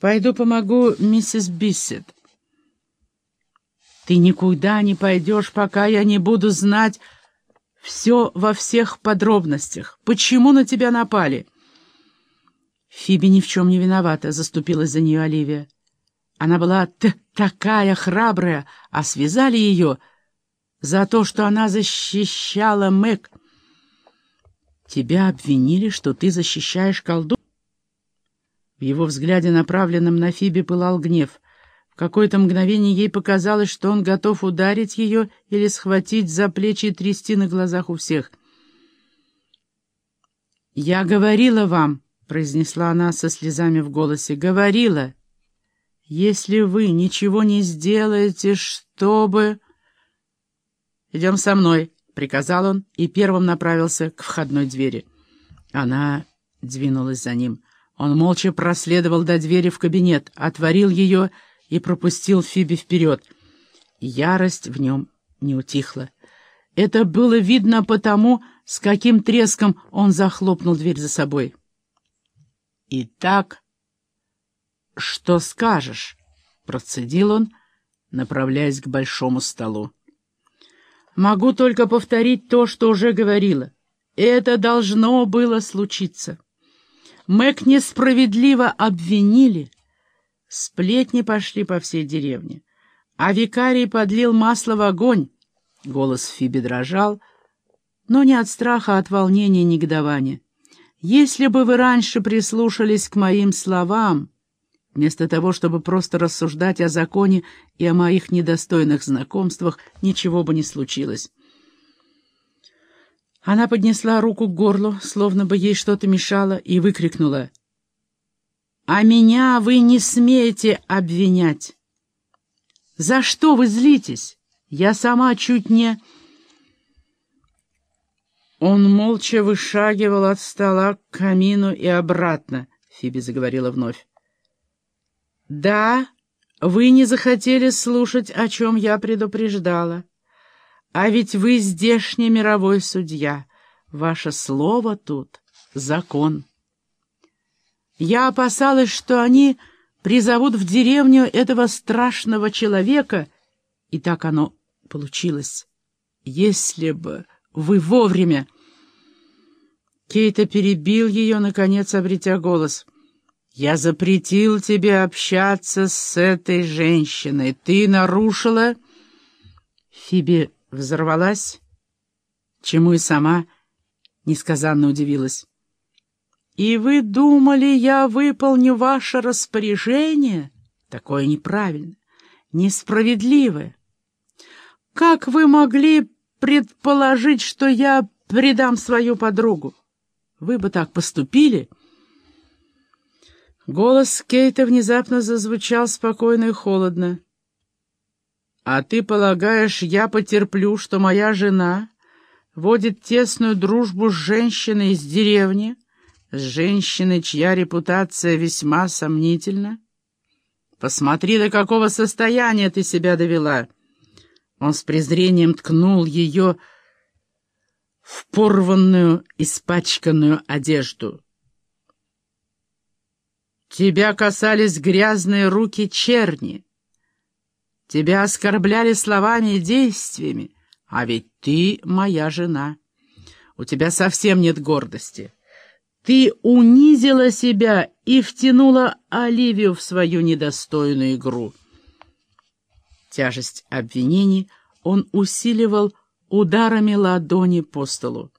Пойду помогу миссис Биссет. Ты никуда не пойдешь, пока я не буду знать все во всех подробностях. Почему на тебя напали?» Фиби ни в чем не виновата, заступилась за нее Оливия. Она была такая храбрая, а связали ее за то, что она защищала Мэг. Тебя обвинили, что ты защищаешь колду? В его взгляде, направленном на Фиби, пылал гнев. В какое-то мгновение ей показалось, что он готов ударить ее или схватить за плечи и трясти на глазах у всех. «Я говорила вам», — произнесла она со слезами в голосе, — «говорила, если вы ничего не сделаете, чтобы...» «Идем со мной», — приказал он и первым направился к входной двери. Она двинулась за ним. Он молча проследовал до двери в кабинет, отворил ее и пропустил Фиби вперед. Ярость в нем не утихла. Это было видно потому, с каким треском он захлопнул дверь за собой. «Итак, что скажешь?» — процедил он, направляясь к большому столу. «Могу только повторить то, что уже говорила. Это должно было случиться». Мэг несправедливо обвинили. Сплетни пошли по всей деревне. А викарий подлил масло в огонь. Голос Фиби дрожал, но не от страха, а от волнения и негодования. «Если бы вы раньше прислушались к моим словам...» Вместо того, чтобы просто рассуждать о законе и о моих недостойных знакомствах, ничего бы не случилось. Она поднесла руку к горлу, словно бы ей что-то мешало, и выкрикнула. «А меня вы не смеете обвинять!» «За что вы злитесь? Я сама чуть не...» Он молча вышагивал от стола к камину и обратно, — Фиби заговорила вновь. «Да, вы не захотели слушать, о чем я предупреждала. А ведь вы здешний мировой судья. Ваше слово тут — закон. Я опасалась, что они призовут в деревню этого страшного человека, и так оно получилось. Если бы вы вовремя... Кейта перебил ее, наконец обретя голос. «Я запретил тебе общаться с этой женщиной. Ты нарушила...» Фиби взорвалась, чему и сама несказанно удивилась. «И вы думали, я выполню ваше распоряжение? Такое неправильно, несправедливое. Как вы могли предположить, что я предам свою подругу? Вы бы так поступили?» Голос Кейта внезапно зазвучал спокойно и холодно. «А ты полагаешь, я потерплю, что моя жена водит тесную дружбу с женщиной из деревни, с женщиной, чья репутация весьма сомнительна? Посмотри, до какого состояния ты себя довела!» Он с презрением ткнул ее в порванную, испачканную одежду. «Тебя касались грязные руки черни». Тебя оскорбляли словами и действиями, а ведь ты моя жена. У тебя совсем нет гордости. Ты унизила себя и втянула Оливию в свою недостойную игру. Тяжесть обвинений он усиливал ударами ладони по столу.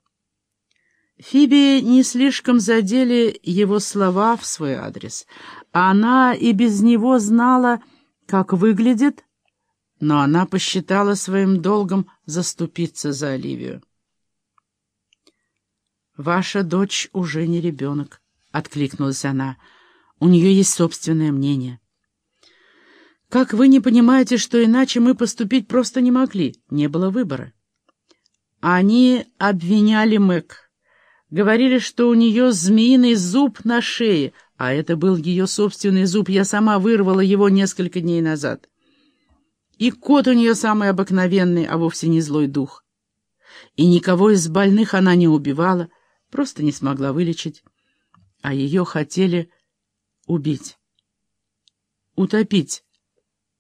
Фиби не слишком задели его слова в свой адрес. Она и без него знала, как выглядит но она посчитала своим долгом заступиться за Оливию. «Ваша дочь уже не ребенок», — откликнулась она. «У нее есть собственное мнение». «Как вы не понимаете, что иначе мы поступить просто не могли? Не было выбора». Они обвиняли Мэг. Говорили, что у нее змеиный зуб на шее, а это был ее собственный зуб. Я сама вырвала его несколько дней назад. И кот у нее самый обыкновенный, а вовсе не злой дух. И никого из больных она не убивала, просто не смогла вылечить. А ее хотели убить. утопить.